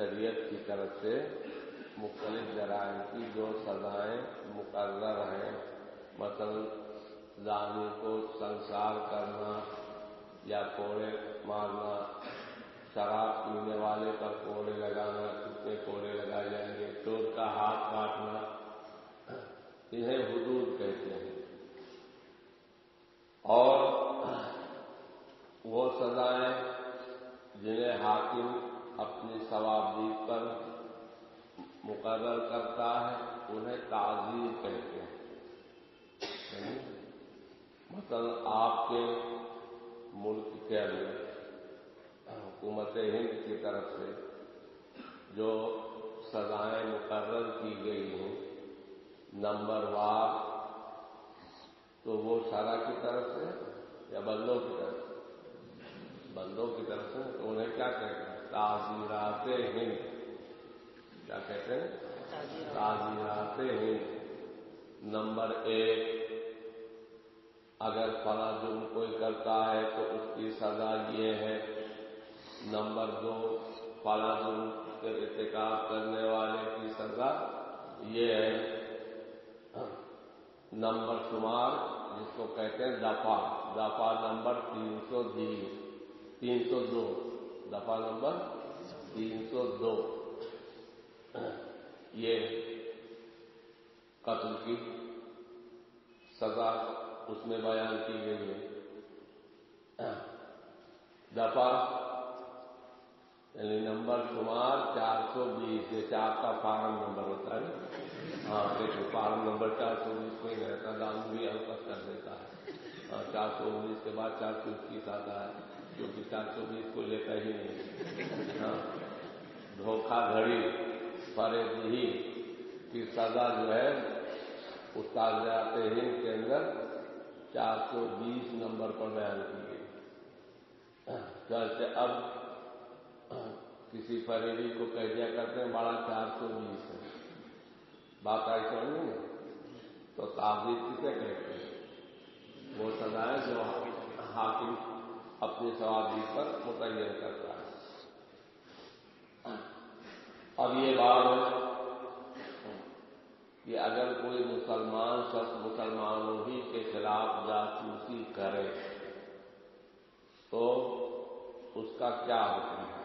شریعت کی طرف سے مختلف جرائم کی جو سزائیں مقرر ہیں، مثلا زانی کو سنسار کرنا یا کوڑے مارنا، شراب پینے والے پر کوڑے لگانا، کتنے کوڑے لگائے جائیں گے، چور کا ہاتھ کاٹنا، انہیں حدود کہتے ہیں۔ اور وہ سزائیں جنہیں حاکم اپنی ثوابدید پر مقرر کرتا ہے، انہیں تعزیر کہتے ہیں۔ یعنی مثلا آپ کے ملک کے اندر حکومت ہند کی طرف سے جو سزائیں مقرر کی گئی ہیں، نمبر وار، تو وہ شرح کی طرف سے یا بندوں کی طرف سے؟ بندوں کی طرف سے تو انہیں کیا کہتے ہیں؟ تعزیرات ہند کیا کہتے ہیں؟ تعزیرات ہند نمبر ایک، اگر فلاں جرم کوئی کرتا ہے تو اس کی سزا یہ ہے۔ نمبر دو، فلاں جرم کے ارتکاب کرنے والے کی سزا یہ ہے۔ نمبر شمار، جس کو کہتے ہیں دفاع۔ دفاع نمبر تین سو تین سو دو۔ دفاع نمبر تین سو دو۔ یہ قتل کی سزا اس میں بیان کی گئی ہے۔ دفعہ یعنی نمبر شمار چار سو بیس، یہ چار کا فارم نمبر ہوتا ہے۔ ہاں دیکھو فارم نمبر چار سو بیس میں رہتا دام بھی الفت کر دیتا ہے۔ چار سو انیس کے بعد چار سو اکیس آتا ہے۔ کیونکہ چار سو بیس کو لیتا ہی نہیں۔ ہاں۔ دھوکھا گھڑی فرض ہی کی سزا جو ہے، استاد ہند کے اندر چار سو بیس نمبر پر بیان کی گئی۔ چلتے اب کسی فریدی کو کہہ دیا کرتے ہیں، بڑا چار سو بیس ہے۔ بات آئی سمجھ تو تعبیر کسے کہتے ہیں؟ وہ سزائیں جو حاکم اپنی سوادی پر متعین کرتا ہے۔ اب یہ بات ہے کہ اگر کوئی مسلمان شخص مسلمانوں ہی کے خلاف جاسوسی کرے تو اس کا کیا حکم ہے؟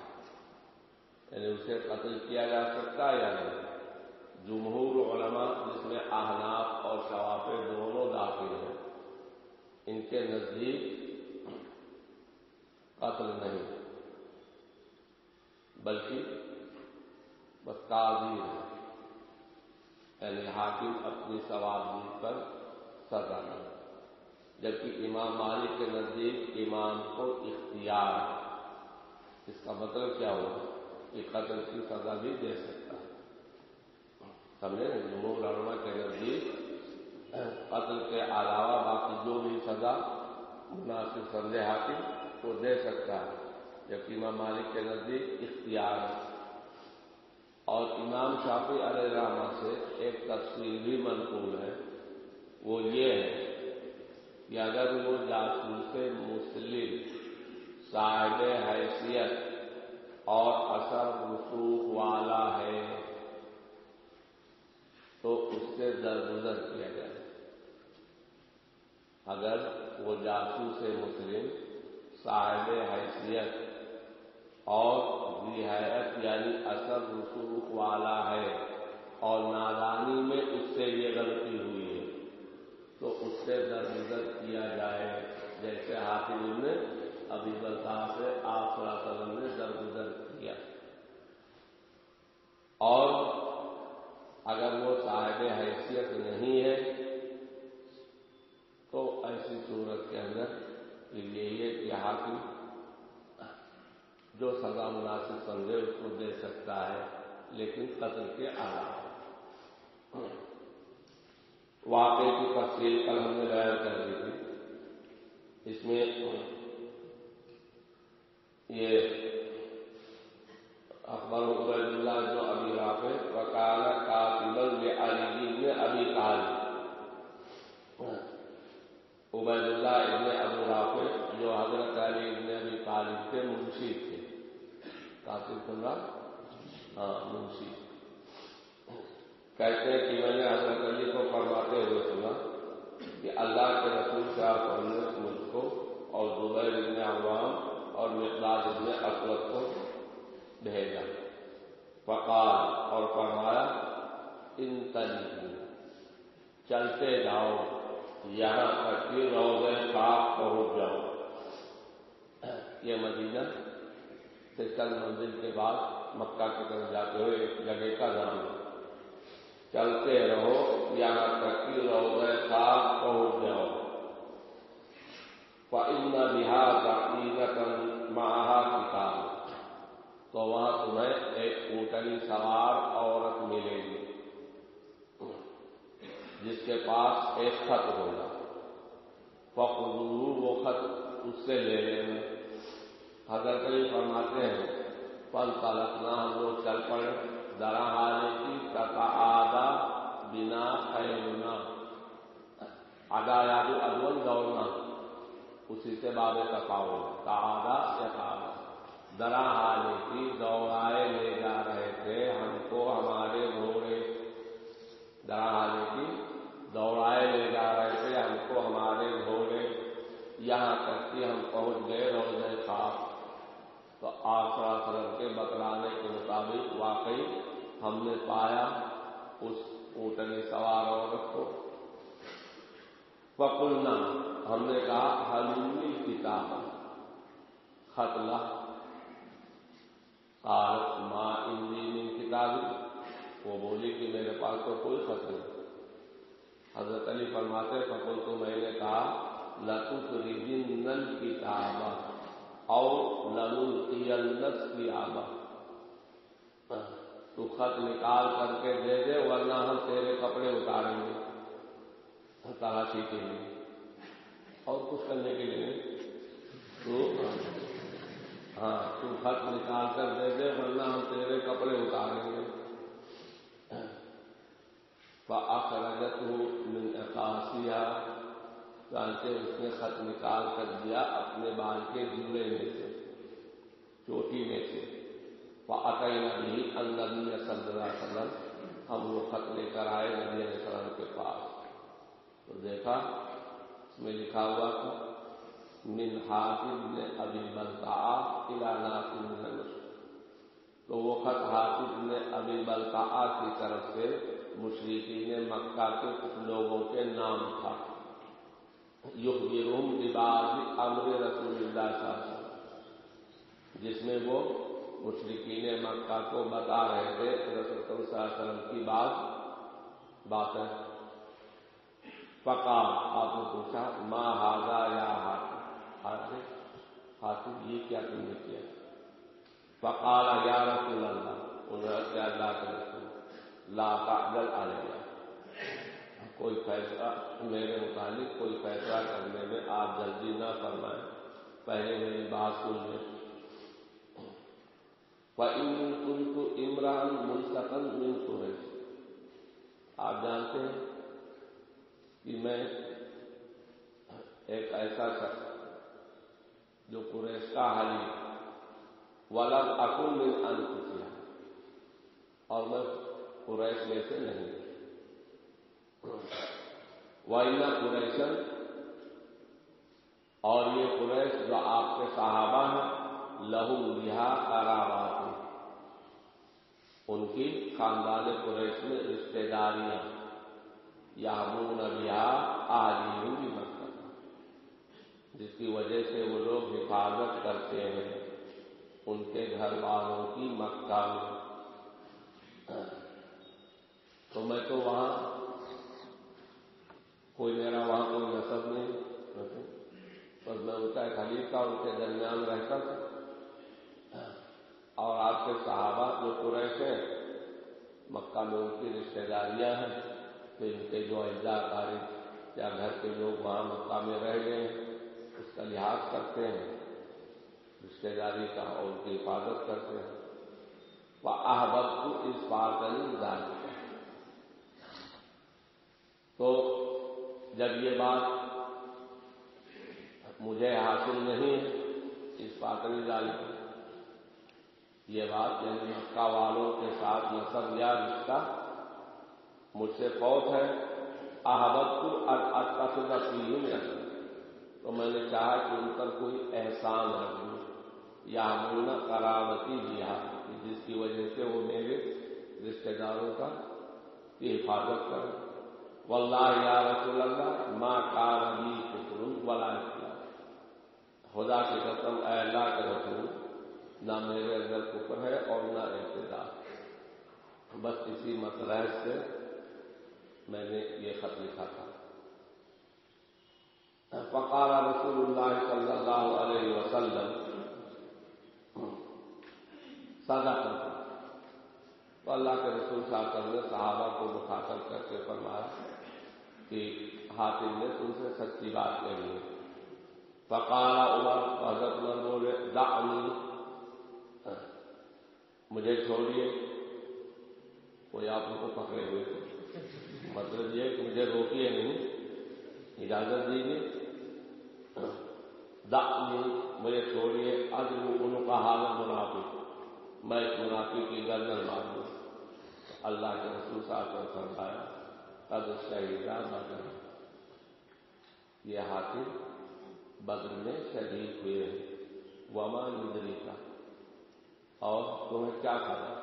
یعنی اسے قتل کیا جا سکتا ہے یا نہیں؟ جمہور علماء جس میں احناف اور شوافے دونوں داخل ہیں، ان کے نزدیک قتل نہیں۔ بلکہ بس تعزیر ہے یعنی حاکم اپنی ثوابی پر سزا نہیں۔ جبکہ امام مالک کے نزدیک امام کو اختیار اس کا مطلب کیا ہوگا کہ قتل کی سزا بھی دے سکتا ہے۔ سمجھے؟ جمہور علماء کے نزدیک قتل کے علاوہ باقی جو بھی سزا مناسب سمجھے حاکم کو دے سکتا ہے۔ جبکہ امام مالک کے نزدیک اختیار ہے۔ اور امام شافی علیہ رحمہ سے ایک تفصیل بھی منقول ہے۔ وہ یہ ہے کہ اگر وہ جاسوس مسلم صاحب حیثیت اور اثر رسوخ والا ہے تو اس سے درگزر کیا جائے۔ اگر وہ جاسوس مسلم صاحب حیثیت اور رعایت یعنی اثر رسوخ والا ہے اور نادانی میں اس سے یہ غلطی ہوئی ہے۔ تو اس سے درگزر کیا جائے۔ جیسے حاکم نے ابھی بلتا سے آپ وسلم نے درگزر کیا۔ اور اگر وہ صاحب حیثیت نہیں ہے تو ایسی صورت کے اندر یہی ہے کہ حاکم جو سزا مناسب سمجھے اس کو دے سکتا ہے، لیکن قتل کے علاوہ۔ واقعے کی تفصیل کل ہم نے بیان کر دی تھی۔ اس میں یہ اخبار عبید اللہ جو ابھی رافع وکال کاتبل یہ علی نے ابھی کال عبید اللہ ابن ابو رافع، جو حضرت علی ابن ابھی طالب کے منشی تھے۔ کافی ہاں منشی کہتے ہیں کہ میں نے حضرت علی کو فرماتے ہوئے سنا کہ اللہ کے رسول صاحب نے مجھ کو اور زبیر ابن عوام اور مقداد ابن اسود کو بھیجا۔ فقال اور فرمایا ان تلی چلتے جاؤ۔ یہاں تک کہ روزے صاف پہنچ جاؤ۔ یہ مدینہ سے چند منزل کے بعد مکہ کی طرف جاتے ہوئے ایک جگہ کا نام ہے۔ چلتے رہو یہاں تک کہ روزے صاف پہنچ جاؤ۔ فإن بها عقیدت ماہا کتاب تو وہاں تمہیں ایک اونٹنی سوار عورت ملے گی۔ جس کے پاس ایک خط ہوگا۔ فخرو وہ خط اس سے لے لینا۔ حضرت علی فرماتے ہیں پل تلکنا ہم لوگ چل پڑے۔ درا حالے کی تتا آدھا بنا خیرنا آدھا یاد ادون دوڑنا، اسی سے بابے کا پاؤ۔ تادا یا تادا درا حالے کی دوڑائے لے جا رہے تھے ہم کو، ہمارے گھوڑے۔ درا حالے کی دوڑائے لے جا رہے تھے، ہم کو ہمارے گھوڑے یہاں تک کہ ہم پہنچ گئے روزے خاص۔ تو آسرا سرم کے بتلانے کے مطابق واقعی ہم نے پایا اس اونٹنی سوار عورت کو۔ پکڑنا ہم نے کہا حلومی کتاب خطلہ قالت ماں انجینی کتابی وہ بولی کہ میرے پاس تو کوئی خط نہیں۔ حضرت علی فرماتے فکل تو میں نے کہا لطف ریجن نل کتاب اور لنس کی آبا تو خط نکال کر کے دے دے، ورنہ ہم تیرے کپڑے اتاریں گے۔ تلاشی کے لیے اور کچھ کرنے کے لیے۔ تو ہاں تو خط نکال کر دے دے، ورنہ ہم تیرے کپڑے اتاریں گے۔ اخرجت من اقاسیہ چانچے اس نے خط نکال کر دیا اپنے بال کے جملے میں سے، چوٹی میں سے۔ فعقی نبی النبی صلی اللہ علیہ وسلم، ہم وہ خط لے کر آئے نبی علیہ السلام کے پاس۔ تو دیکھا، اس میں لکھا ہوا تھا، من حافظ نے ابھی بلتا علاقات من تو وہ خط حافظ نے ابھی بلتا کی طرف سے مشرقی نے مکہ کے کچھ لوگوں کے نام تھا۔ یخبرون ببعض امر رسول اللہ صلی جس میں وہ مشرقین مکہ کو بتا رہے تھے۔ رسول صلی اللہ علیہ وسلم کی بات بات ہے۔ پکا آپ نے پوچھا ماں ہاضا یا ہاتھ ہاتھ یہ کیا تم نے کیا؟ پکال یا رسول اللہ، انہوں نے اللہ کے رسول۔ لا تعجل علیہ کوئی فیصلہ میرے متعلق، کوئی فیصلہ کرنے میں آپ جلدی نہ فرمائیں۔ پہلے میری بات سن لیں کن تو عمران منتقل من قریش آپ جانتے ہیں کہ میں ایک ایسا شخص جو قریش کا حالی ولم اکن من انفسها اور میں قریش میں سے نہیں۔ وائنا قریشن اور یہ قریش جو آپ کے صحابہ ہیں لہو لہا کراوات ان کی خاندان قریش میں رشتے داریاں۔ یا مون بیا آلی بھی مطلب جس کی وجہ سے وہ لوگ حفاظت کرتے ہیں۔ ان کے گھر والوں کی مکہ میں۔ تو میں تو وہاں کوئی میرا وہاں کوئی نصب نہیں بس میں ان کا خلیف کا ان کے درمیان رہتا تھا۔ اور آپ کے صحابہ جو قریش ہیں، مکہ میں ان کی رشتے داریاں ہیں تو ان کے جو اجزا کاری یا گھر کے لوگ وہاں مکہ میں رہ گئے ہیں، اس کا لحاظ کرتے ہیں۔ رشتے داری کا اور ان کی حفاظت کرتے ہیں۔ وہ احبت کو اس بات کا تو جب یہ بات مجھے حاصل نہیں اس پاتری دال کی، یہ بات یعنی مکہ والوں کے ساتھ نصب یا رشتہ مجھ سے فوت ہے، احبت کو تو میں نے چاہا کہ ان پر کوئی احسان رکھ دوں یا مون کرامتی دیا جس کی وجہ سے وہ میرے رشتے داروں کا کی حفاظت کرے واللہ یا رسول اللہ ماں کار کفر ولا خدا کی قسم، اے اللہ کے رسول، نہ میرے اندر کفر ہے اور نہ اعتدار بس اسی مسئلہ سے میں نے یہ خط لکھا تھا۔ فقال رسول اللہ صلی اللہ علیہ وسلم سادہ کرتا تو اللہ کے رسول صاحب نے صحابہ کو مخاطب کر کے فرمایا کہ حاطم نے تم سے سچی بات کہی ہے۔ فقال عمر، حضرت عمر بولے دعنی مجھے چھوڑیے۔ کوئی آپ کو پکڑے ہوئے مطلب یہ کہ مجھے روکیے نہیں۔ اجازت دیجیے۔ دعنی مجھے چھوڑیے۔ آج ان کا حالت منافی میں ایک منافی کی گردن مار دوں اللہ کے رسول صاحب کو سمجھایا قد شہیدہ بدر۔ یہ حاصل بدر میں شہید ہوئے ہیں۔ وما ندری کا اور تمہیں کیا کرا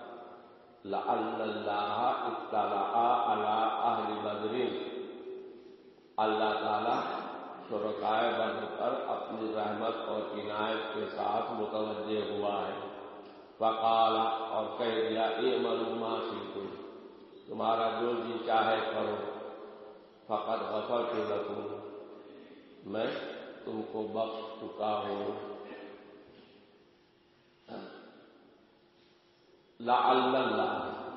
اللہ اطلاع اہل بدرین اللہ تعالی شرکائے بدر پر اپنی رحمت اور عنایت کے ساتھ متوجہ ہوا ہے۔ فقال اور کہہ دیا، اے معلومات تم تمہارا جو جی چاہے کرو فقط غفر کے رکھوں میں تم کو بخش چکا ہوں۔ لا اللہ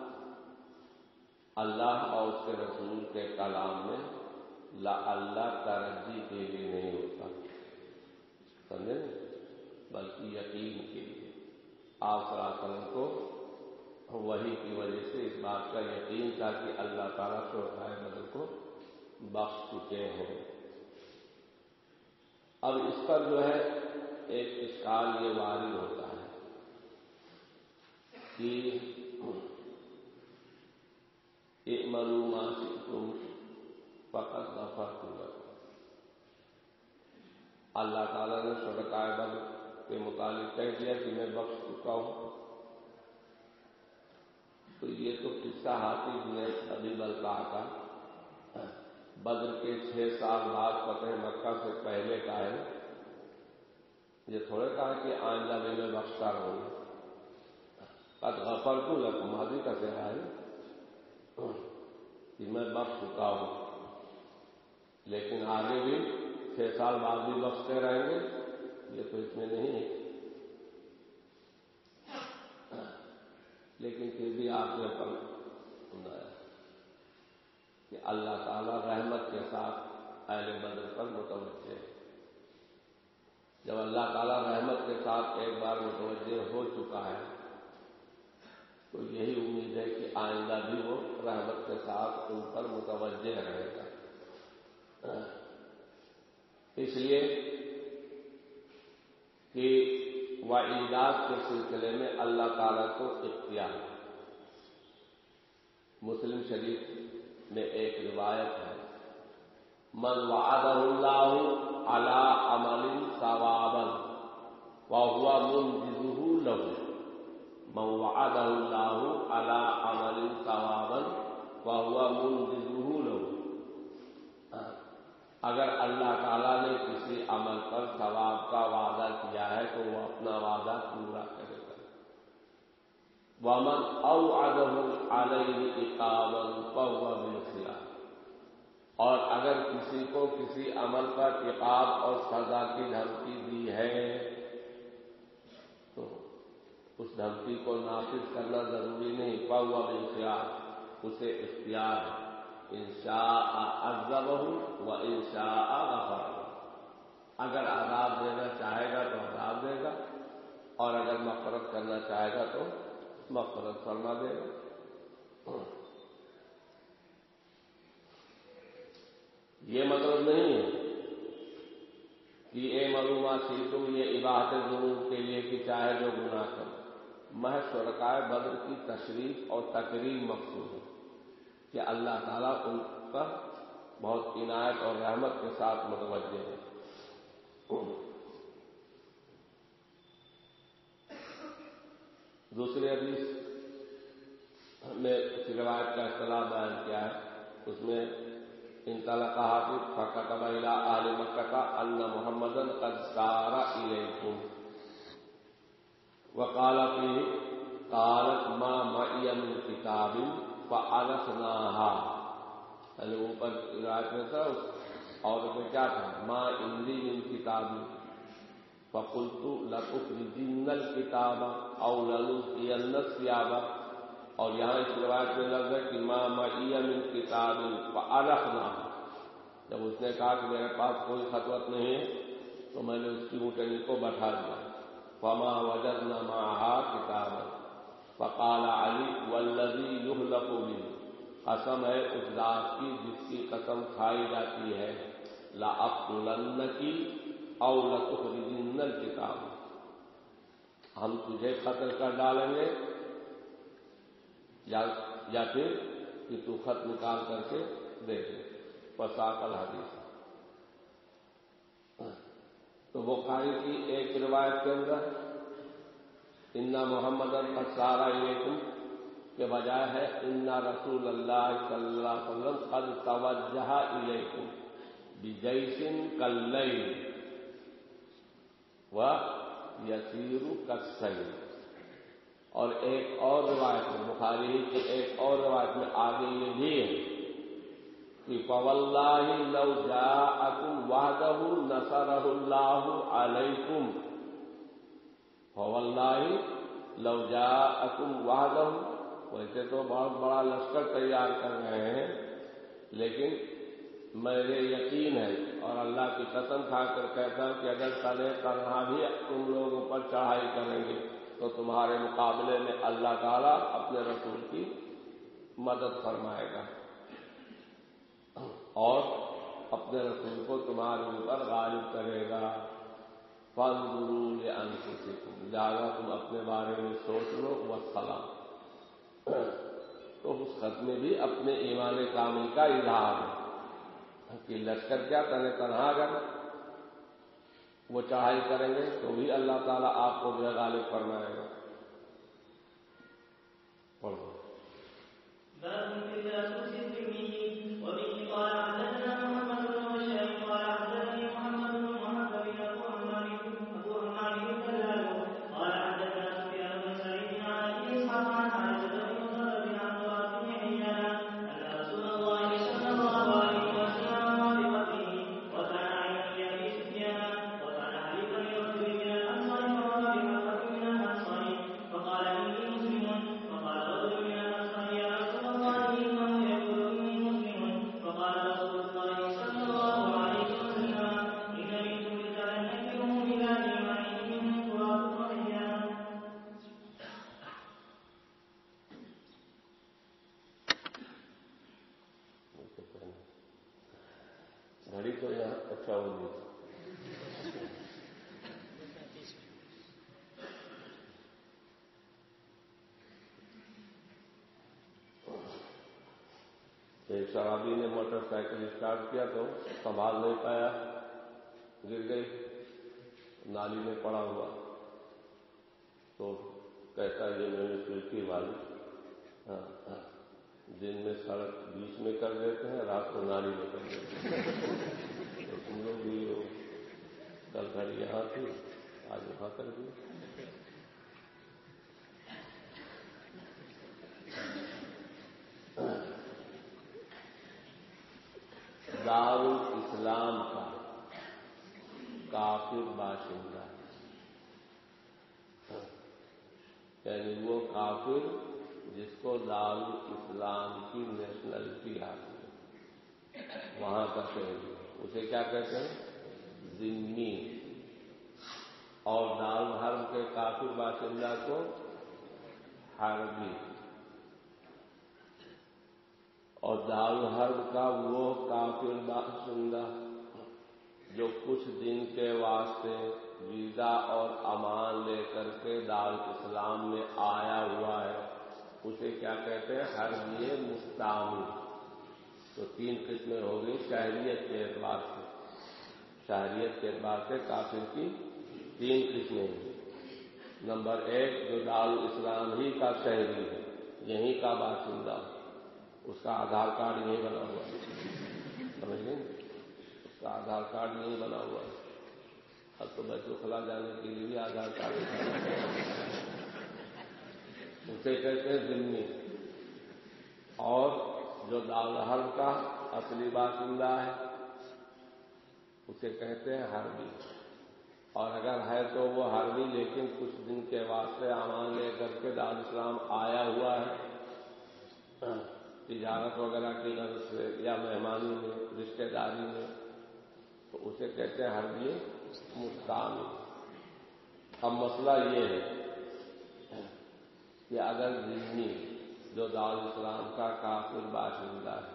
اللہ اور اس کے رسول کے کلام میں لا اللہ ترجی کے لیے نہیں ہوتا۔ سمجھے؟ بلکہ یقین کے لیے۔ آپ سلاسلم کو وہی کی وجہ سے اس بات کا یقین تھا کہ اللہ تعالیٰ شوقائے بدل کو بخش چکے ہیں اب اس پر جو ہے ایک اشکال یہ وارد ہوتا ہے کہ ایک معلومات تم فقط نفر اللہ تعالیٰ نے سڑکائے بد کے متعلق کہہ دیا کہ میں بخش چکا ہوں۔ تو یہ تو قصہ ہاتھی نے ابھی بل کہا تھا بدر کے چھ سال بعد فتح مکہ سے پہلے کا ہے۔ یہ تھوڑے کہا کہ آئندہ میں میں بخشتا رہوں۔ قد غفر کو لگ کا کہہ ہے کہ میں بخش چکا ہوں۔ لیکن آگے بھی چھ سال بعد بھی بخشتے رہیں گے۔ یہ تو اس میں نہیں ہے۔ ہاں۔ لیکن پھر بھی آپ نے پر سنایا کہ اللہ تعالی رحمت کے ساتھ اہل بدر پر متوجہ ہے۔ جب اللہ تعالیٰ رحمت کے ساتھ ایک بار متوجہ ہو چکا ہے، تو یہی امید ہے کہ آئندہ بھی وہ رحمت کے ساتھ ان پر متوجہ رہے گا۔ ہاں۔ اس لیے کہ وعیدات کے سلسلے میں اللہ تعالیٰ کو اختیار مسلم شریف میں ایک روایت ہے، من وعد اللہ علا عمل ثوابا وهو منجزه له، من وعده الله على عمل ثوابا وهو منجزه اگر اللہ تعالیٰ نے کسی عمل پر ثواب کا وعدہ کیا ہے تو وہ اپنا وعدہ پورا کرے گا۔ ومن او ادب علیہ اقامن پہوا بالخلاف۔ اور اگر کسی کو کسی عمل پر عقاب اور سزا کی دھمکی دی ہے، تو اس دھمکی کو نافذ کرنا ضروری نہیں۔ پاؤ اب اسے اختیار ہے۔ انشاء ازب ہوں و انشاء غفر اگر عذاب دینا چاہے گا تو عذاب دے گا، اور اگر مفرت کرنا چاہے گا تو مفرت فرما دے گا۔ یہ مطلب نہیں ہے کہ اے معلومات سی تم یہ عبادت ضرور کے لیے کہ چاہے جو گناہ کرو۔ محض شرکائے بدر کی تشریف اور تقریب مقصود ہے۔ کہ اللہ تعالیٰ ان پر بہت عنایت اور رحمت کے ساتھ متوجہ ہے۔ دوسری حدیث میں روایت کا اصطلاح بیان کیا ہے۔ اس میں ان طلق حافظ فقط الى آل مکہ ان محمد قد سارا الیکم۔ وقال فيه قالت ما معي من كتاب فعرفناها یعنی اوپر روایت میں تھا اور میں کیا تھا؟ ماں اندی من کتابی فقلت لتخرجن الكتاب او لنلقين الثياب اور یہاں اس روایت میں لفظ ہے کہ ماں معی من کتاب فعرفنا جب اس نے کہا کہ میرے پاس کوئی خطوت نہیں ہے، تو میں نے اس کی اونٹنی کو بٹھا دیا۔ فما وجدنا معها کتابا۔ فقال علی، والذی یحلف به قسم ہے اس ذات کی جس کی قسم کھائی جاتی ہے لا اقتلنکی او لتخرجن الکتاب ہم تجھے قتل کر ڈالیں گے، یا یا پھر کہ تو خط نکال کر کے دے دے پساکل حدیث تو بخاری کی ایک روایت کے اندر انا محمد السارا علیکم کے بجائے ہے انا رسول اللہ صلی اللہ علیہ وسلم قد توجہ علیکم بجیسن کلئی و یسیر کسئی اور ایک اور روایت میں بخاری کی ایک اور روایت میں آگے یہ بھی ہے کہ فواللہ لو جاءکم وحدہ نصرہ اللہ علیکم فواللہ لو جاءکم وحدہ ویسے تو بہت بڑا لشکر تیار کر رہے ہیں، لیکن میرے یقین ہے اور اللہ کی قسم کھا کر کہتا ہوں کہ اگر تلے تنہا بھی تم لوگوں پر چڑھائی کریں گے تو تمہارے مقابلے میں اللہ تعالیٰ اپنے رسول کی مدد فرمائے گا۔ اور اپنے رسول کو تمہارے اوپر غالب کرے گا۔ فن گرو یا لہٰذا تم اپنے بارے میں سوچ لو وہ سلام تو اس خط میں بھی اپنے ایمان کامل کا اظہار ہے۔ کہ لشکر کیا کرے تنہا اگر وہ چڑھائی کریں گے، تو بھی اللہ تعالیٰ آپ کو جو غالب فرمائے گا۔ پڑھو۔ موٹر سائیکل اسٹارٹ کیا تو سنبھال نہیں پایا، گر گئی، نالی میں پڑا ہوا۔ تو کہتا یہ میں نے سلکی والی ہاں، ہاں۔ دن میں سڑک بیچ میں کر دیتے ہیں، رات کو نالی میں کر دیتے ہیں۔ تو تم لوگ بھی کل گھر یہاں تھی، آج وہاں کر دی دار اسلام کا کافر باشندہ یعنی وہ کافر جس کو دار اسلام کی نیشنلٹی حاصل ہے۔ وہاں کا شہری اسے کیا کہتے ہیں؟ ذمی اور دار دھرم کے کافر باشندہ کو حربی۔ اور دار حرب کا وہ کافر باشندہ جو کچھ دن کے واسطے ویزا اور امان لے کر کے دار اسلام میں آیا ہوا ہے، اسے کیا کہتے ہیں؟ ہر لیے مستعمل۔ تو تین قسمیں ہو گئی شہریت کے اعتبار سے۔ شہریت کے اعتبار سے کافر کی تین قسمیں ہیں۔ نمبر ایک، جو دار اسلام ہی کا شہری ہے یہیں کا باشندہ اس کا آدھار کارڈ یہیں بنا ہوا ہے۔ سمجھ گئے؟ اس کا آدھار کارڈ یہیں بنا ہوا ہے۔ اب تو بیت الخلا جانے کے لیے بھی آدھار کارڈ اسے کہتے ہیں ذمہ۔ اور جو دالحل کا اصلی باشندہ ہے، اسے کہتے ہیں ہربی اور اگر ہے تو وہ ہربی لیکن کچھ دن کے واسطے امان لے کر کے دار اسلام آیا ہوا ہے۔ تجارت وغیرہ کی غرض سے یا مہمانی میں رشتے داری میں، تو اسے کہتے ہیں ہربی مستعمل اب مسئلہ یہ ہے کہ اگر ذہنی جو دار اسلام کا کافر باشندہ ہے،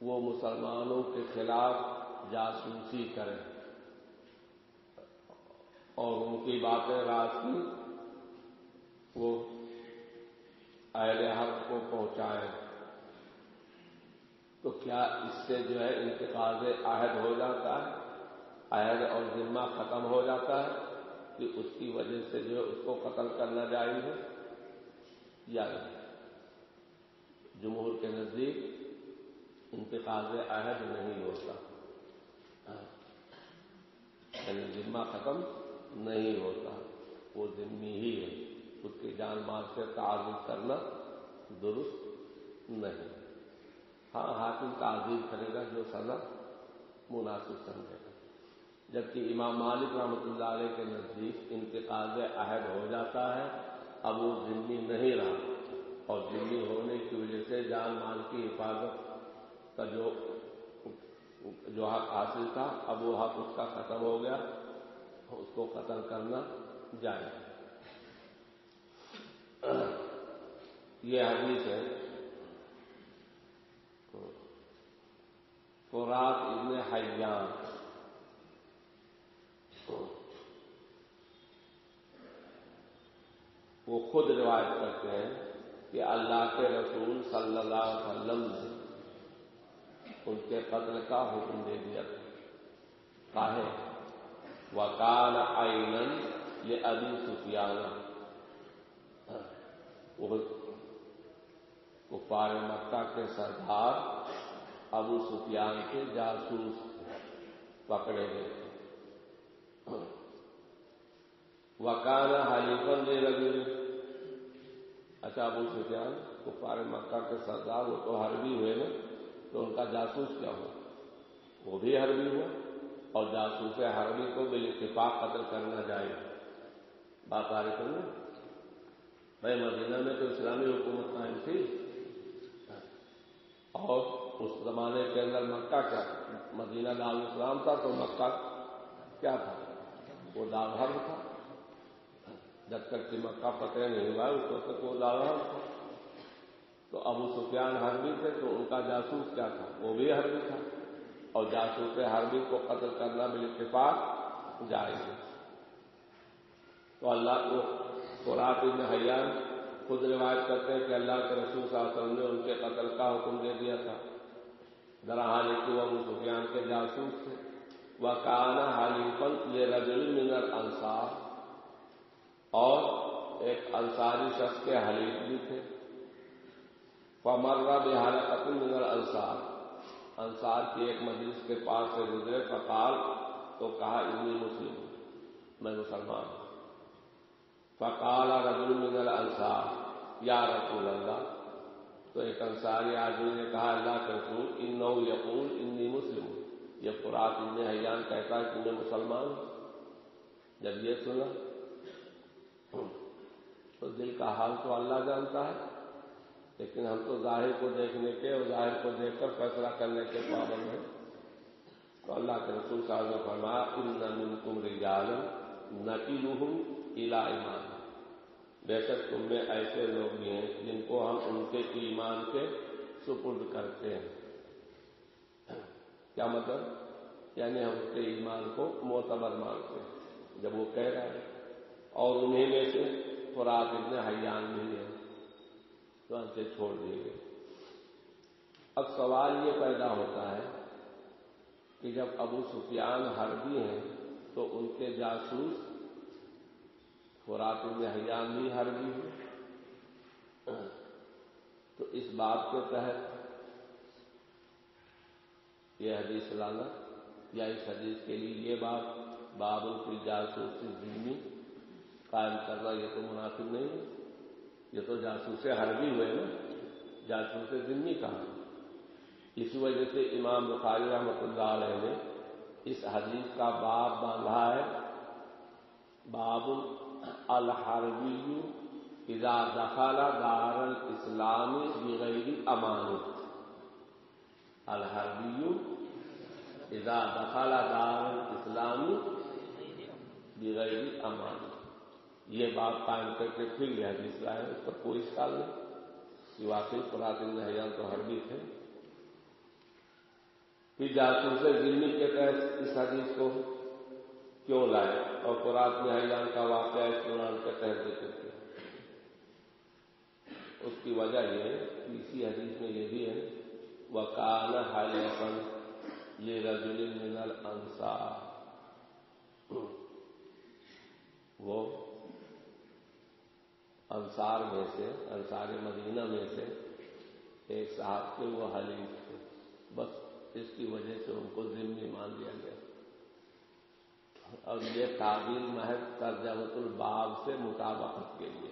وہ مسلمانوں کے خلاف جاسوسی کرے اور ان کی باتیں رات کی وہ اہل حق کو پہنچائے۔ تو کیا اس سے جو ہے انتقاض عہد ہو جاتا ہے؟ عہد اور ذمہ ختم ہو جاتا ہے کہ اس کی وجہ سے جو ہے اس کو قتل کرنا جائز ہے یا نہیں؟ جمہور کے نزدیک انتقاض عہد نہیں ہوتا۔ یعنی ذمہ ختم نہیں ہوتا، وہ ذمہ ہی ہے۔ اس کی جان مال سے تعارف کرنا درست نہیں۔ ہاں حاکم تعزیر کرے گا جو سزا مناسب سمجھے گا۔ جبکہ امام مالک رحمۃ اللہ علیہ کے نزدیک انتقاض عہد ہو جاتا ہے، اب وہ ذمہ نہیں رہا۔ اور ذمہ ہونے کی وجہ سے جان مال کی حفاظت کا جو جو حق حاصل تھا، اب وہ حق اس کا ختم ہو گیا، اس کو قتل کرنا جائے یہ حدیث ہے فرات ابن حیان وہ خود روایت کرتے ہیں کہ اللہ کے رسول صلی اللہ علیہ وسلم نے ان کے قتل کا حکم دے دیا کاہے وکال آئین یہ ابھی سفیانہ وہ مکہ کے سردار ابو سفیان کے جاسوس پکڑے گئے وکان حلیفن دے لگے۔ اچھا ابو سفیان کو مکہ کے سردار، وہ تو حربی ہوئے نا، تو ان کا جاسوس کیا ہوا؟ وہ بھی حربی ہوا۔ اور جاسوس حربی کو بال اتفاق قتل کرنا جائے۔ بات آ رہی بھائی، مدینہ میں تو اسلامی حکومت قائم تھی۔ اور اس زمانے کے اندر مکہ کیا مدینہ دار اسلام تھا تو مکہ کیا تھا؟ وہ داغھر تھا۔ جب تک کہ مکہ فتح نہیں ہوا، اس وقت تک وہ داغھر تھا۔ تو ابو سفیان حربی تھے تو ان کا جاسوس کیا تھا؟ وہ بھی حربی تھا۔ اور جاسوس حربی کو قتل کرنا بھی اتفاق جائز ہے۔ تو اللہ کو قرآن ابن حیان خود روایت کرتے ہیں کہ اللہ کے رسول صلی اللہ علیہ وسلم نے ان کے قتل کا حکم دے دیا تھا۔ ذرا حالی کی وہ سفیان کے جاسوس تھے۔ وہ کانا حالی پن یہ رجل منر انصار اور ایک انصاری شخص کے حلیف بھی تھے۔ فمرہ بہار قتل منر انصار انصار کی ایک مجلس کے پاس سے گزرے، فقال تو کہا، انی مسلم، میں مسلمان ہوں۔ فقال رجل من الانصار، یا رسول اللہ تو ایک انصاری آدمی نے کہا، اللہ کے رسول ان نو یقول انی مسلم یہ فرات ابن حیان کہتا ہے کہ میں مسلمان جب یہ سنا، تو دل کا حال تو اللہ جانتا ہے، لیکن ہم تو ظاہر کو دیکھنے کے اور ظاہر کو دیکھ کر فیصلہ کرنے کے پابند ہیں۔ تو اللہ کے رسول صاحب نے فرمایا، ان منکم رجال نقیلہم الا ایمان۔ بے شک تم میں ایسے لوگ بھی ہیں جن کو ہم ان کے ایمان کے سپرد کرتے ہیں۔ کیا مطلب؟ یعنی ہم اس کے ایمان کو معتبر مانتے ہیں۔ جب وہ کہہ رہا ہے، اور انہیں میں سے فرات ابن حیان بھی ہے تو ان سے چھوڑ دیے گئے اب سوال یہ پیدا ہوتا ہے کہ جب ابو سفیان حربی ہیں تو ان کے جاسوس فرات ابن حیان بھی حربی ہیں۔ تو اس بات کے تحت یہ حدیث لانا یا اس حدیث کے لیے یہ بات باب کی جاسوس ذمی قائم کرنا یہ تو مناسب نہیں ہے۔ یہ تو جاسوس حربی ہوئے نا۔ جاسوس ذمی کہا اس وجہ سے امام بخاری رحمۃ اللہ علیہ نے اس حدیث کا باب باندھا ہے، باب الحربی اذا دخل دار الاسلامی بغیر امانت۔ الحربی اذا دخل دار الاسلامی بغیر امانت۔ یہ بات قائم کر کے پھر یہ حدیث لائے اس پر کوئی سال نہیں۔ کہ واقعی پراتن حیان تو حربی تھے۔ جاسوس ذمہ کے تحت اس حدیث کو کیوں لائے اور قرآن میں حیان کا واقعہ اس قرآن کے تحت ذکر کیا۔ اس کی وجہ یہ ہے اسی حدیث میں یہ بھی ہے وہ کان حلفن یہ رجل من الانصار وہ انصار میں سے، انصار مدینہ میں سے ایک صاحب کے وہ حلیف تھے۔ بس اس کی وجہ سے ان کو ذمہ مان لیا گیا۔ اور یہ تعبیر محض ترجمت الباب سے مطابقت کے لیے۔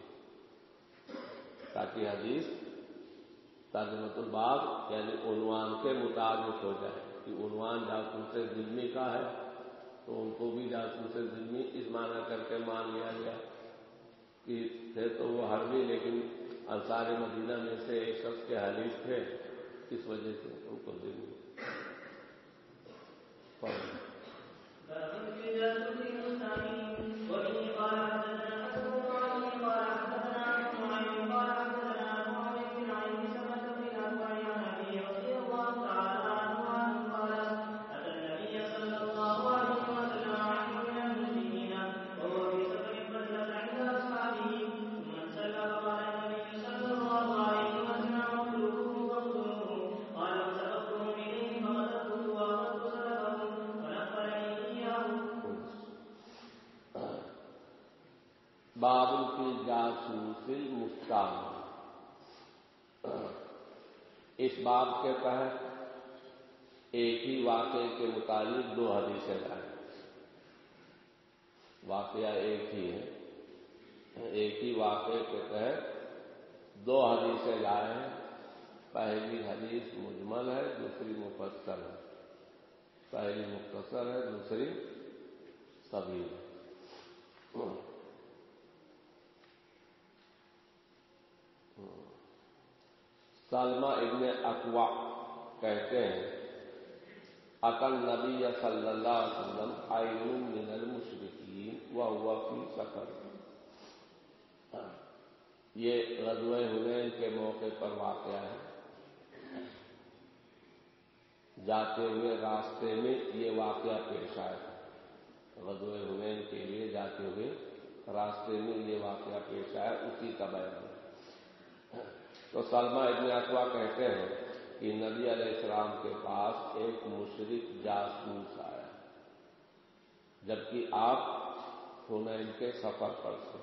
تاکہ حدیث ترجمت الباب یعنی عنوان کے مطابق ہو جائے کہ عنوان جاسوس ذمہ کا ہے تو ان کو بھی جاسوس ذمہ اس معنی کر کے مان لیا گیا کہ تھے تو وہ ہر بھی لیکن انصار مدینہ میں سے ایک شخص کے حلیف تھے، اس وجہ سے ان کو ذمہ بابل مختصر ہے دوسری سبھی سلمہ ابن اقوا کہتے ہیں اقل نبی صلی اللہ علیہ وسلم آئین من المشرقین و ہوا فی سفر۔ ہاں۔ یہ رضو حنین کے موقع پر واقع ہے۔ جاتے ہوئے راستے میں یہ واقعہ پیش آیا رضو حنین کے لیے جاتے ہوئے راستے میں یہ واقعہ پیش آیا، اسی کا بیان ہے۔ تو سلمہ ابن اقوا کہتے ہیں کہ نبی علیہ السلام کے پاس ایک مشرق جاسوس آیا، جبکہ آپ ہنین کے سفر پر تھے۔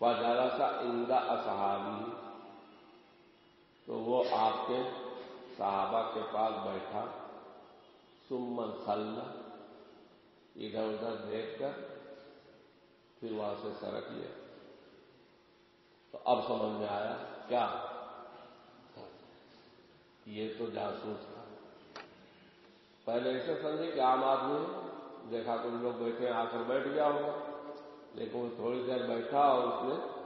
وجالا سا اندا اصحابی تو وہ آپ کے صحابہ کے پاس بیٹھا، سمن سلنا، ادھر ادھر دیکھ کر، پھر وہاں سے سڑک لیا۔ تو اب سمجھ میں آیا، کیا؟ یہ تو جاسوس تھا۔ پہلے ایسے سمجھے کہ عام آدمی دیکھا تم لوگ بیٹھے، آ کر بیٹھ گیا ہوگا۔ لیکن وہ تھوڑی دیر بیٹھا اور اس نے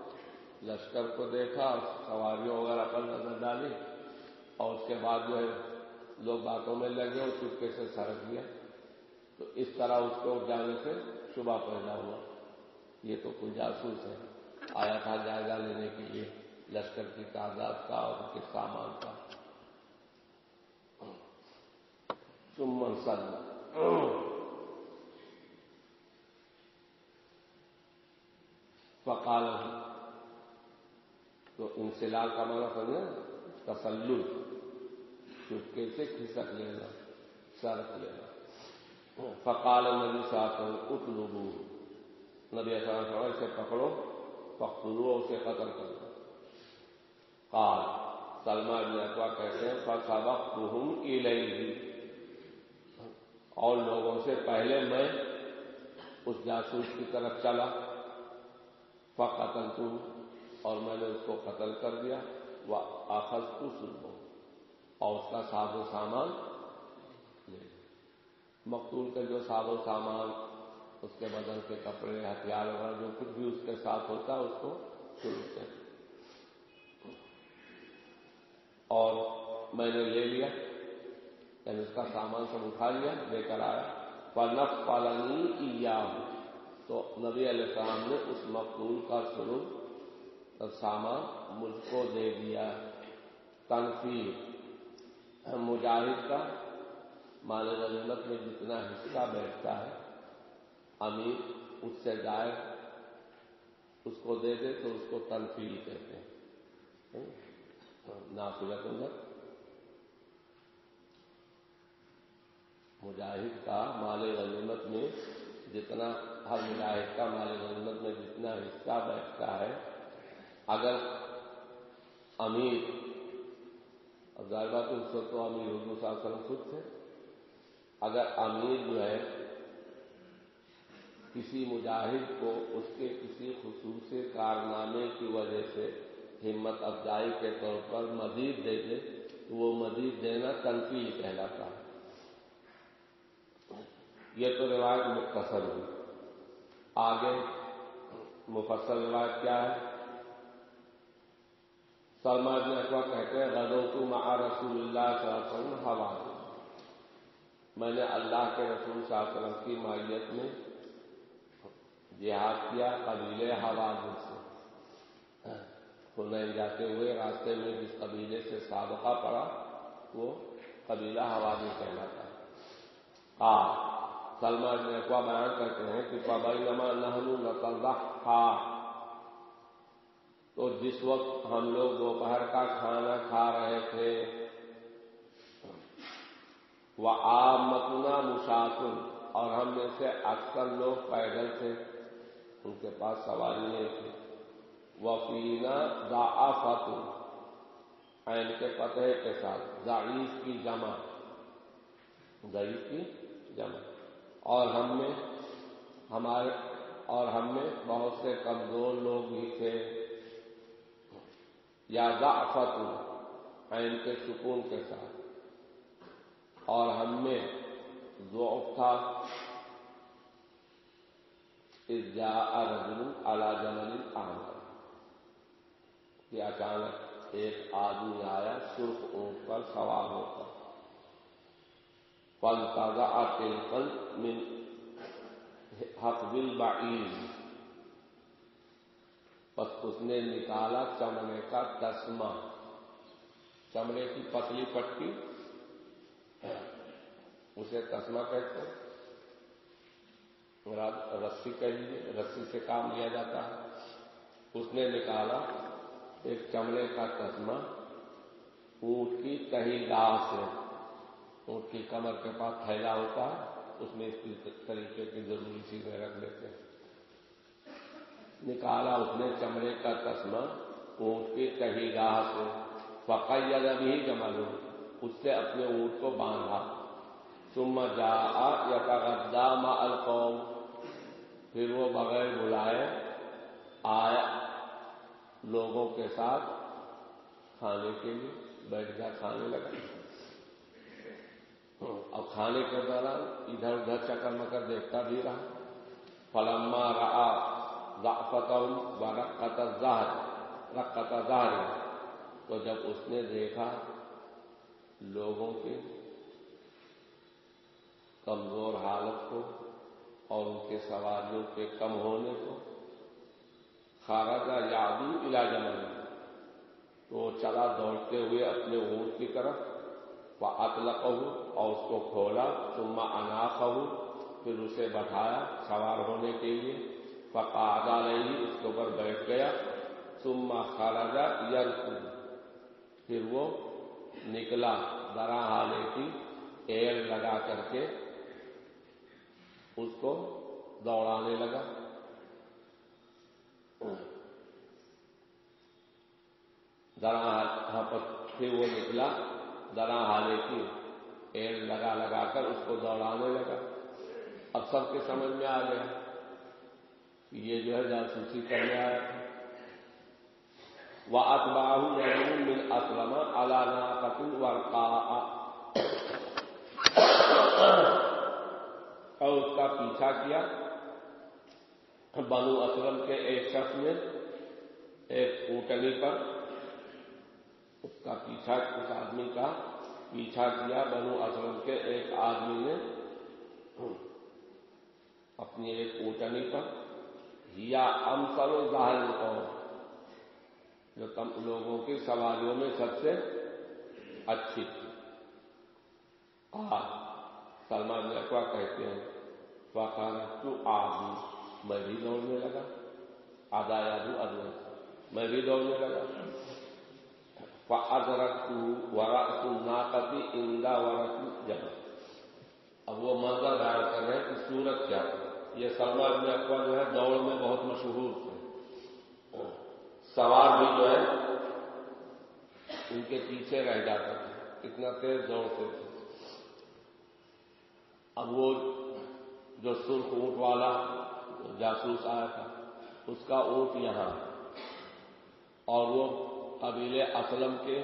لشکر کو دیکھا، سواریوں وغیرہ پر نظر ڈالی۔ اور اس کے بعد جو ہے، لوگ باتوں میں لگے اور چپکے سے سرک دیا تو اس طرح اس کو جانے سے شبہ پیدا ہوا۔ یہ تو کوئی جاسوس ہے۔ آیا تھا جائزہ لینے کے لیے لشکر کی تعداد کا اور ان کے سامان کا۔ سمن سل فقال۔ تو انسلال کا مانا سمجھے؟ تسل چپکے سے کھسک لینا سرک لینا فقال نبی صاحب اٹھ لوگو نبی صاحب سے پکڑو پختلو اسے قتل کر دو۔ قال سلما بن اقوا کہتے ہیں فسبق ہوں الیہ اور لوگوں سے پہلے میں اس جاسوس کی طرف چلا فقتل اور میں نے اس کو قتل کر دیا۔ وہ آخذ کو سن اور اس کا ساز و سامان لے مقتول کا جو ساز و سامان، اس کے بدن کے کپڑے، ہتھیار وغیرہ، جو کچھ بھی اس کے ساتھ ہوتا ہے، اس کو سنتے ہیں۔ اور میں نے لے لیا۔ یعنی اس کا سامان سب اٹھا لیا، لے کر آیا۔ پنف پالنی کی تو نبی علیہ السلام نے اس مقتول کا سامان مجھ کو دے دیا۔ تنفیر مجاہد کا مال غنیمت میں جتنا حصہ بیٹھتا ہے، امیر اس سے جائے اس کو دے دے تو اس کو تنفیر کہتے ہیں۔ نافلت اندر مجاہد کا مال غنیمت میں جتنا، ہر مجاہد کا مال غنیمت میں جتنا حصہ بیٹھتا ہے اگر امیر اور ظاہر بات اس وقت تو امیر حضور صاحب وسلم خود تھے۔ اگر امیر جو ہے، کسی مجاہد کو اس کے کسی خصوصی کارنامے کی وجہ سے ہمت افزائی کے طور پر مزید دے دے، تو وہ مزید دینا تنقید کہلاتا۔ ہے یہ تو روایت مختصر ہوئی۔ آگے مفصل روایت کیا ہے؟ سلمان بن اقوا کہتے ہیں غزو تو مع رسول اللہ صلی اللہ علیہ وسلم ہوا میں نے اللہ کے رسول صلی اللہ علیہ وسلم کی ماہیت میں جہاد کیا، قبیلے حوالے سے۔ خنین جاتے ہوئے راستے میں جس قبیلے سے سابقہ پڑا، وہ قبیلہ حوالے کہلاتا۔ ہے آ سلمان نے اقوا بیان کرتے ہیں کہ پبئی نما نہنو نہ تو جس وقت ہم لوگ دوپہر کا کھانا کھا رہے تھے، وہ آب متنا مسافر اور ہم میں سے اکثر لوگ پیدل تھے، ان کے پاس سواری نہیں تھی۔ وفینا ضعفت عین کے پتہ کے ساتھ، ضعیف کی جمع۔ ضعیف کی جمع۔ اور ہم میں، ہمارے، اور ہم میں بہت سے کمزور لوگ بھی تھے۔ یا ضعفت عین کے سکون کے ساتھ۔ اور ہم میں ضعف تھا۔ رجل اعلی جمل احمد کہ اچانک ایک آدمی آیا، سرخ اونٹ پر سوار ہو کر۔ پل تازہ آتے پل من حق دل بس اس نے نکالا چمڑے کا تسما چمڑے کی پتلی پٹی۔ اسے تسما کہتے ہیں۔ رسی کہہ لیجیے رسی سے کام لیا جاتا ہے۔ اس نے نکالا ایک چمڑے کا تسمہ اونٹ کی کہیں گاہ سے۔ اونٹ کی کمر کے پاس پھیلا ہوتا ہے۔ اس میں اس طریقے کی ضروری چیزیں رکھ لیتے ہیں۔ نکالا اس نے چمڑے کا تسمہ اونٹ کی کہیں گاہ سے۔ فقی بھی جمع لو اس سے اپنے اونٹ کو باندھا۔ ثم جا یا ما القوم۔ پھر وہ بغیر بلائے آیا لوگوں کے ساتھ کھانے کے لیے۔ بیٹھ گیا، کھانے لگا۔ اور کھانے کے دوران ادھر ادھر چکر مکر دیکھتا بھی رہا۔ فلما رہا و رقت ظاہر رقت ظاہر تو جب اس نے دیکھا لوگوں کے کمزور حالت کو اور ان کے سواریوں کے کم ہونے کو، خارجہ یادو علاج میں تو وہ چلا دوڑتے ہوئے اپنے اونٹ کی طرف وہ اطلق اور اس کو کھولا سما اناخ پھر اسے بٹھایا سوار ہونے کے لیے۔ پکا آگا نہیں اس کے اوپر بیٹھ گیا سما خراجا یر پھر وہ نکلا، درا حالے کی ایڑ لگا کر کے اس کو دوڑانے لگا۔ درا پر پھر وہ نکلا، درا حالے کی ایڑ لگا لگا کر اس کو دوڑانے لگا۔ اب سب کے سمجھ میں آ گیا۔ یہ جو ہے جاسوسی کرنے آیا تھا وہ اتباہ من اسلم الانا قتل ورقا اور اس کا پیچھا کیا۔ بنو اسلم کے ایک شخص نے ایک اونٹنی پر اس کا پیچھا، اس آدمی کا پیچھا کیا۔ بنو اسلم کے ایک آدمی نے اپنی ایک اونٹنی پر یا امسل و ظاہر قوم، جو تم لوگوں کی سواریوں میں سب سے اچھی تھی۔ سلمان اقوا کہتے ہیں فخر تو آدمی میں بھی دوڑنے لگا۔ آدھا یادو ادو میں بھی دوڑنے لگا۔ ادرک ورق ناقتی اندا ورق جب اب وہ منظر بیان کر رہے ہیں کہ سورت کیا یہ سلمان ابن اقوا جو ہے دوڑ میں بہت مشہور تھے۔ ہاں۔ سوار بھی جو ہے، ان کے پیچھے رہ جاتا تھا اتنا تیز دوڑتے تھے۔ اب وہ جو سرخ اونٹ والا جاسوس آیا تھا، اس کا اونٹ یہاں۔ اور وہ قبیل اسلم کے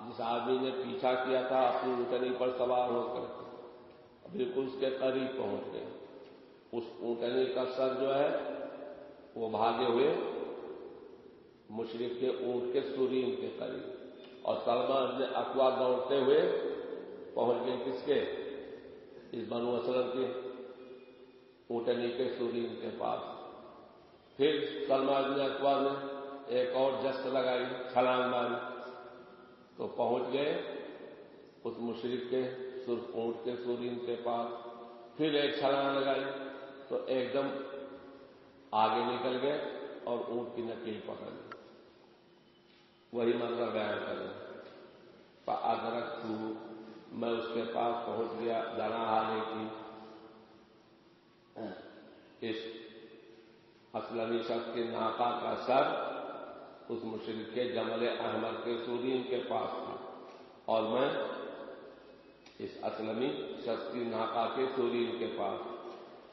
جس آدمی نے پیچھا کیا تھا، اپنی اونٹنی پر سوار ہو کر۔ بالکل اس کے قریب پہنچ گئے۔ اس اونٹنی کا سر جو ہے، وہ بھاگے ہوئے مشرق کے اونٹ کے سورین کے قریب۔ اور سلمان نے اقوا دوڑتے ہوئے پہنچ گئے کس کے؟ اس بنو اسلم کے اونٹنی کے سورین کے پاس۔ پھر سلمان نے اقوا نے ایک اور جست لگائی، چھلانگ ماری۔ تو پہنچ گئے اس مشرق کے سرخ اونٹ کے سورین کے پاس، پھر ایک چھلانگ لگائی تو ایک دم آگے نکل گئے اور اونٹ کی نکیل پکڑ لی۔ وہی منظر بیان کریں ادرک میں اس کے پاس پہنچ گیا، دنا آنے کی۔ ہاں، اس اسلمی شخص کے ناکا کا سر اس مشرق کے جمل احمد کے سورین کے پاس تھا۔ اور میں اس اسلمی شخص کی ناکا کے سورین کے پاس۔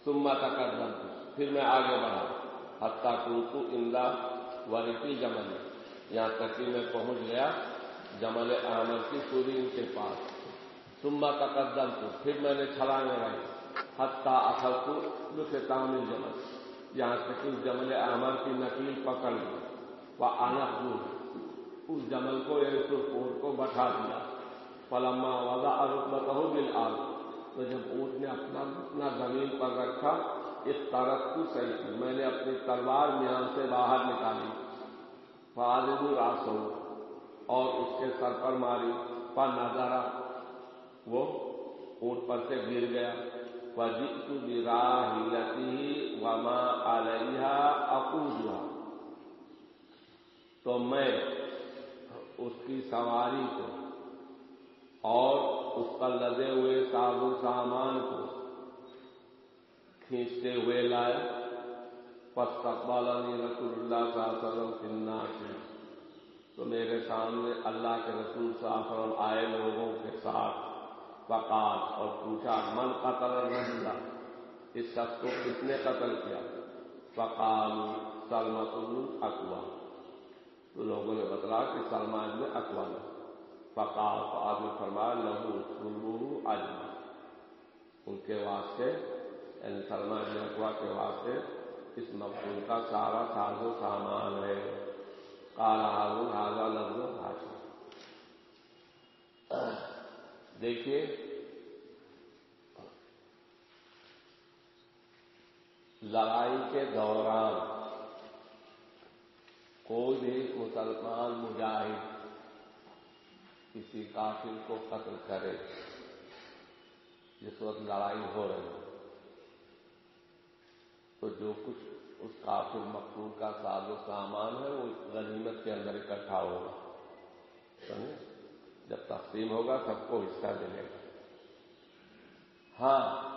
سما کا قدم پھر میں آگے بڑھا۔ حتہ کنکو اندا ورکی جمل۔ یہاں تک کہ میں پہنچ گیا جمل احمد کی سورین کے پاس۔ سما کا قدم پھر میں نے چھلانگ لگائی۔ حتہ اصل کو لکھے تعمیر جمل۔ یہاں تک اس جمل احمد کی نکیل پکڑ لی۔ وہ آنکھ اس جمل کو یعنی ایک اونٹ کو بٹھا دیا۔ پلما وضا ارکمت ہو تو جب اونٹ نے اپنا اپنا زمین پر رکھا، اس طرف کو صحیح کی میں نے اپنی تلوار میان سے باہر نکالی۔ فاضل راس ہو اور اس کے سر پر ماری۔ پر نظارہ وہ اونٹ پر سے گر گیا۔ وجیت براہیتی وما علیہ اقوجہ تو میں اس کی سواری کو اور اس پر لدے ہوئے ساز و سامان کو کھینچتے ہوئے لایا پستقبال رسول اللہ صلی اللہ علیہ وسلم کنہ سے تو میرے سامنے اللہ کے رسول صلی اللہ علیہ وسلم آئے لوگوں کے ساتھ۔ وقات اور پوچھا، من قتل رہا اس شخص کو کس نے قتل کیا؟ فقال سلمت اقوا تو لوگوں نے بتلا کہ سلمان نے اقوا نے فقال تو آدمی فرمایا، لہو سلو اجما ان کے واسطے یعنی سلمان جی، اقوا کے واسطے، اس مقبول کا سارا ساز و سامان ہے۔ کالا حاضر حاضا لفظ بھاشا دیکھیے، لڑائی کے دوران کوئی بھی مسلمان مجاہد کسی کافر کو قتل کرے۔ جس وقت لڑائی ہو رہی ہو۔ تو جو کچھ اس کافر مقصول کا ساز و سامان ہے، وہ غنیمت کے اندر اکٹھا ہوگا۔ سمجھے؟ جب تقسیم ہوگا، سب کو حصہ ملے گا۔ ہاں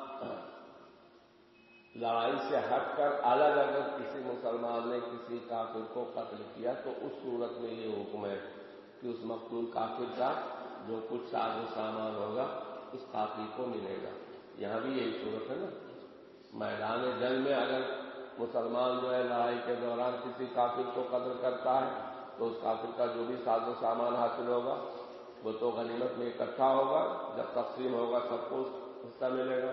لڑائی سے ہٹ کر الگ اگر کسی مسلمان نے کسی کافر کو قتل کیا، تو اس صورت میں یہ حکم ہے۔ کہ اس مقتول کافر کا جو کچھ ساز و سامان ہوگا، اس قاتل کو ملے گا۔ یہاں بھی یہی صورت ہے نا۔ میدان جنگ میں اگر مسلمان جو ہے لڑائی کے دوران کسی کافر کو قتل کرتا ہے، تو اس کافر کا جو بھی ساز و سامان حاصل ہوگا، وہ تو غنیمت میں اکٹھا ہوگا۔ جب تقسیم ہوگا، سب کو حصہ ملے گا۔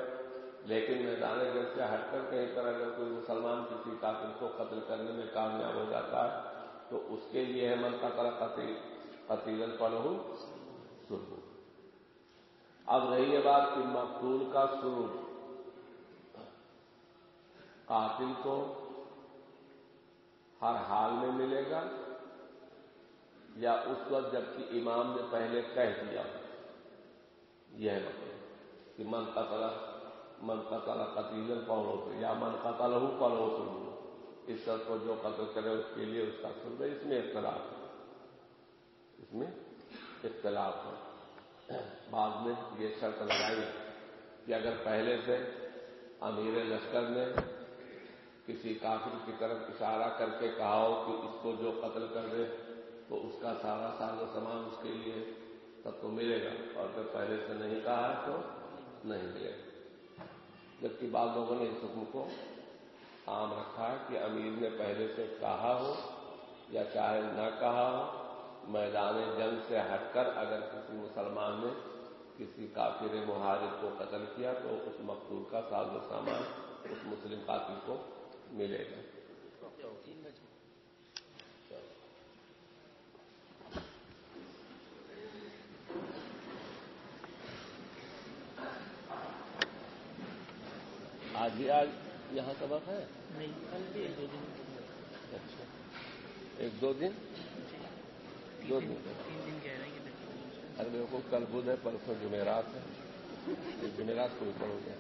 لیکن میدان جنگ سے ہٹ کر کہیں پر اگر کوئی مسلمان کسی کافر کو قتل کرنے میں کامیاب ہو جاتا ہے، تو اس کے لیے ہے من قتل قتل قتیل پڑھوں سرو اب رہی ہے بات کہ مقتول کا سرو قاتل کو ہر حال میں ملے گا یا اس وقت جبکہ امام نے پہلے کہہ دیا۔ یہ ہے مطلب کہ من قتل من قتل قتیل پڑھو تو یا من قتل ہوں پڑھو سنو اس شخص کو جو قتل کرے اس کے لیے اس کا سن اس میں اختلاف ہے۔ اس میں اختلاف ہے۔ بعد میں یہ شرط لگائی کہ اگر پہلے سے امیر لشکر نے کسی کافر کی طرف اشارہ کر کے کہا ہو کہ اس کو جو قتل کر دے، تو اس کا سارا سال و سامان اس کے لیے تب تو ملے گا۔ اور اگر پہلے سے نہیں کہا ہے تو نہیں ملے گا۔ جبکہ بعض لوگوں نے اس حکم کو عام رکھا ہے کہ امیر نے پہلے سے کہا ہو یا چاہے نہ کہا ہو میدان جنگ سے ہٹ کر اگر کسی مسلمان نے کسی کافر محارب کو قتل کیا تو اس مقتول کا ساز و سامان اس مسلم قاتل کو ملے گا۔ آج بھی آج یہاں سبق ہے؟ اچھا۔ ایک دو دن؟ دو دن۔ میرے کو کل بدھ ہے پرسوں جمعرات ہے۔ جمعرات کو بھی پڑھو گے۔